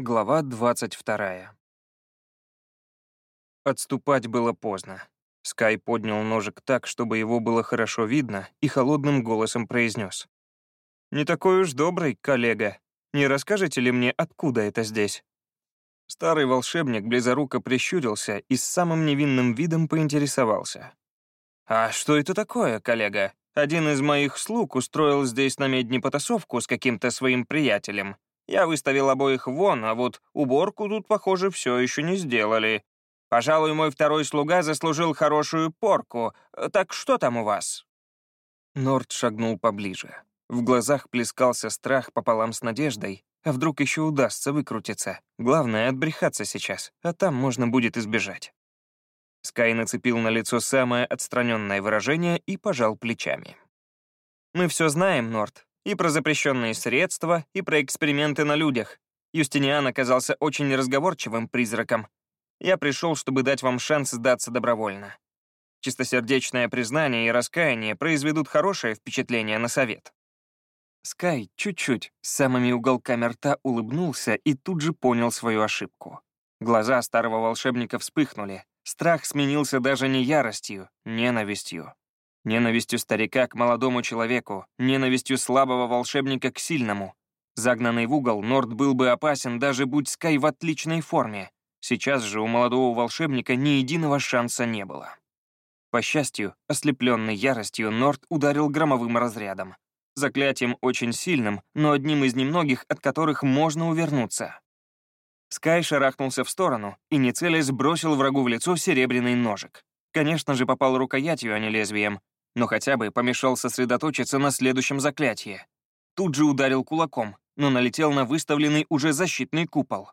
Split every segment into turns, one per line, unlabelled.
Глава 22. Отступать было поздно. Скай поднял ножик так, чтобы его было хорошо видно, и холодным голосом произнес. «Не такой уж добрый, коллега. Не расскажете ли мне, откуда это здесь?» Старый волшебник близоруко прищурился и с самым невинным видом поинтересовался. «А что это такое, коллега? Один из моих слуг устроил здесь на медне потасовку с каким-то своим приятелем. Я выставил обоих вон, а вот уборку тут, похоже, все еще не сделали. Пожалуй, мой второй слуга заслужил хорошую порку. Так что там у вас?» Норд шагнул поближе. В глазах плескался страх пополам с надеждой. А вдруг еще удастся выкрутиться? Главное — отбрехаться сейчас, а там можно будет избежать. Скай нацепил на лицо самое отстраненное выражение и пожал плечами. «Мы все знаем, Норд. И про запрещенные средства, и про эксперименты на людях. Юстиниан оказался очень разговорчивым призраком. Я пришел, чтобы дать вам шанс сдаться добровольно. Чистосердечное признание и раскаяние произведут хорошее впечатление на совет». Скай чуть-чуть с самыми уголками рта улыбнулся и тут же понял свою ошибку. Глаза старого волшебника вспыхнули. Страх сменился даже не яростью, ненавистью. Ненавистью старика к молодому человеку, ненавистью слабого волшебника к сильному. Загнанный в угол, Норд был бы опасен, даже будь Скай в отличной форме. Сейчас же у молодого волшебника ни единого шанса не было. По счастью, ослепленный яростью, Норд ударил громовым разрядом. Заклятием очень сильным, но одним из немногих, от которых можно увернуться. Скай шарахнулся в сторону и, не целясь, бросил врагу в лицо серебряный ножик. Конечно же, попал рукоятью, а не лезвием, но хотя бы помешал сосредоточиться на следующем заклятии. Тут же ударил кулаком, но налетел на выставленный уже защитный купол.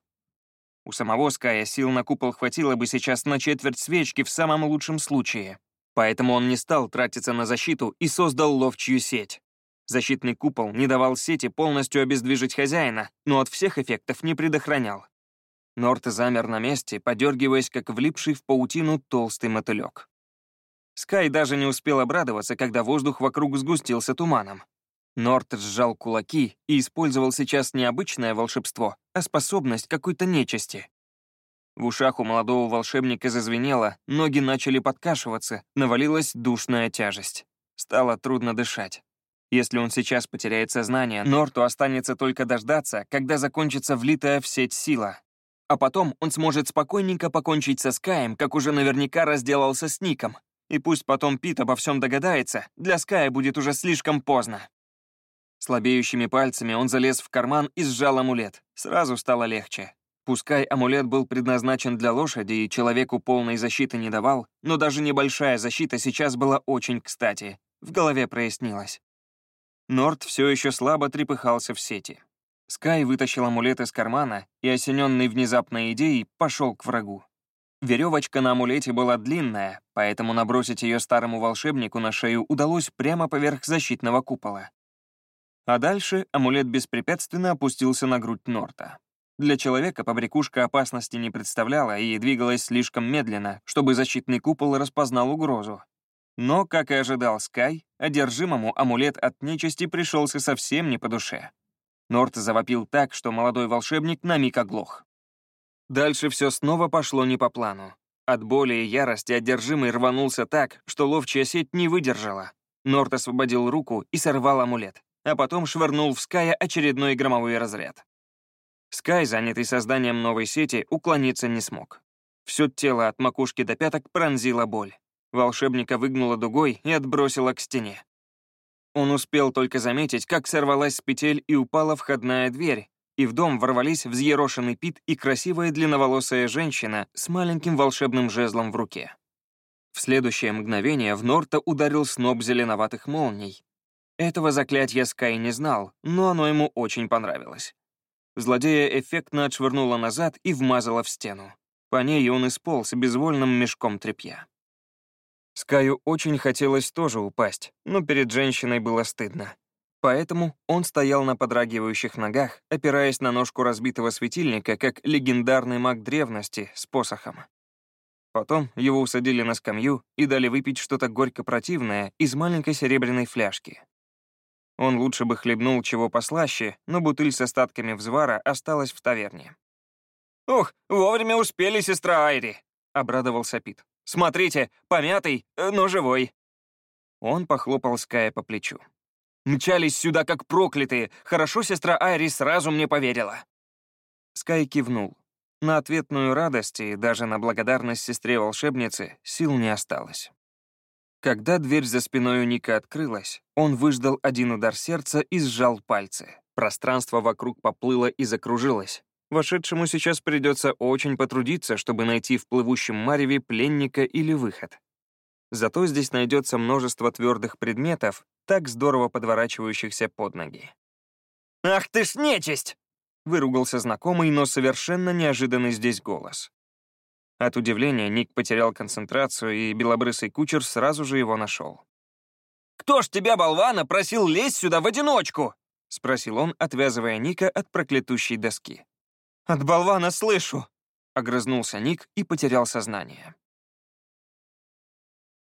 У самого Ская сил на купол хватило бы сейчас на четверть свечки в самом лучшем случае. Поэтому он не стал тратиться на защиту и создал ловчую сеть. Защитный купол не давал сети полностью обездвижить хозяина, но от всех эффектов не предохранял. Норт замер на месте, подергиваясь, как влипший в паутину толстый мотылек. Скай даже не успел обрадоваться, когда воздух вокруг сгустился туманом. Норт сжал кулаки и использовал сейчас не обычное волшебство, а способность какой-то нечисти. В ушах у молодого волшебника зазвенело, ноги начали подкашиваться, навалилась душная тяжесть. Стало трудно дышать. Если он сейчас потеряет сознание, Норту останется только дождаться, когда закончится влитая в сеть сила. А потом он сможет спокойненько покончить со Скаем, как уже наверняка разделался с Ником, и пусть потом Пит обо всем догадается, для Ская будет уже слишком поздно. Слабеющими пальцами он залез в карман и сжал амулет. Сразу стало легче. Пускай амулет был предназначен для лошади и человеку полной защиты не давал, но даже небольшая защита сейчас была очень кстати. В голове прояснилось. Норд все еще слабо трепыхался в сети. Скай вытащил амулет из кармана и, осененный внезапной идеей, пошел к врагу. Веревочка на амулете была длинная, поэтому набросить ее старому волшебнику на шею удалось прямо поверх защитного купола. А дальше амулет беспрепятственно опустился на грудь Норта. Для человека побрякушка опасности не представляла и двигалась слишком медленно, чтобы защитный купол распознал угрозу. Но, как и ожидал Скай, одержимому амулет от нечисти пришелся совсем не по душе. Норт завопил так, что молодой волшебник на миг оглох. Дальше все снова пошло не по плану. От боли и ярости одержимый рванулся так, что ловчая сеть не выдержала. Норт освободил руку и сорвал амулет, а потом швырнул в Ская очередной громовой разряд. Скай, занятый созданием новой сети, уклониться не смог. Все тело от макушки до пяток пронзила боль. Волшебника выгнула дугой и отбросила к стене. Он успел только заметить, как сорвалась с петель и упала входная дверь, и в дом ворвались взъерошенный Пит и красивая длинноволосая женщина с маленьким волшебным жезлом в руке. В следующее мгновение в Норта ударил сноп зеленоватых молний. Этого заклятия Скай не знал, но оно ему очень понравилось. Злодея эффектно отшвырнула назад и вмазала в стену. По ней он исполз безвольным мешком тряпья. Скаю очень хотелось тоже упасть, но перед женщиной было стыдно. Поэтому он стоял на подрагивающих ногах, опираясь на ножку разбитого светильника, как легендарный маг древности с посохом. Потом его усадили на скамью и дали выпить что-то горько-противное из маленькой серебряной фляжки. Он лучше бы хлебнул чего послаще, но бутыль с остатками взвара осталась в таверне. «Ух, вовремя успели, сестра Айри!» — обрадовался Пит. «Смотрите, помятый, э, но живой!» Он похлопал Ская по плечу. «Мчались сюда как проклятые. Хорошо сестра Айри сразу мне поверила». Скай кивнул. На ответную радость и даже на благодарность сестре-волшебнице сил не осталось. Когда дверь за спиной у Ника открылась, он выждал один удар сердца и сжал пальцы. Пространство вокруг поплыло и закружилось. Вошедшему сейчас придется очень потрудиться, чтобы найти в плывущем мареве пленника или выход. Зато здесь найдется множество твердых предметов, так здорово подворачивающихся под ноги. «Ах ты ж нечисть!» — выругался знакомый, но совершенно неожиданный здесь голос. От удивления Ник потерял концентрацию, и белобрысый кучер сразу же его нашел. «Кто ж тебя, болвана, просил лезть сюда в одиночку?» — спросил он, отвязывая Ника от проклятущей доски. «От болвана слышу!» — огрызнулся Ник и потерял сознание.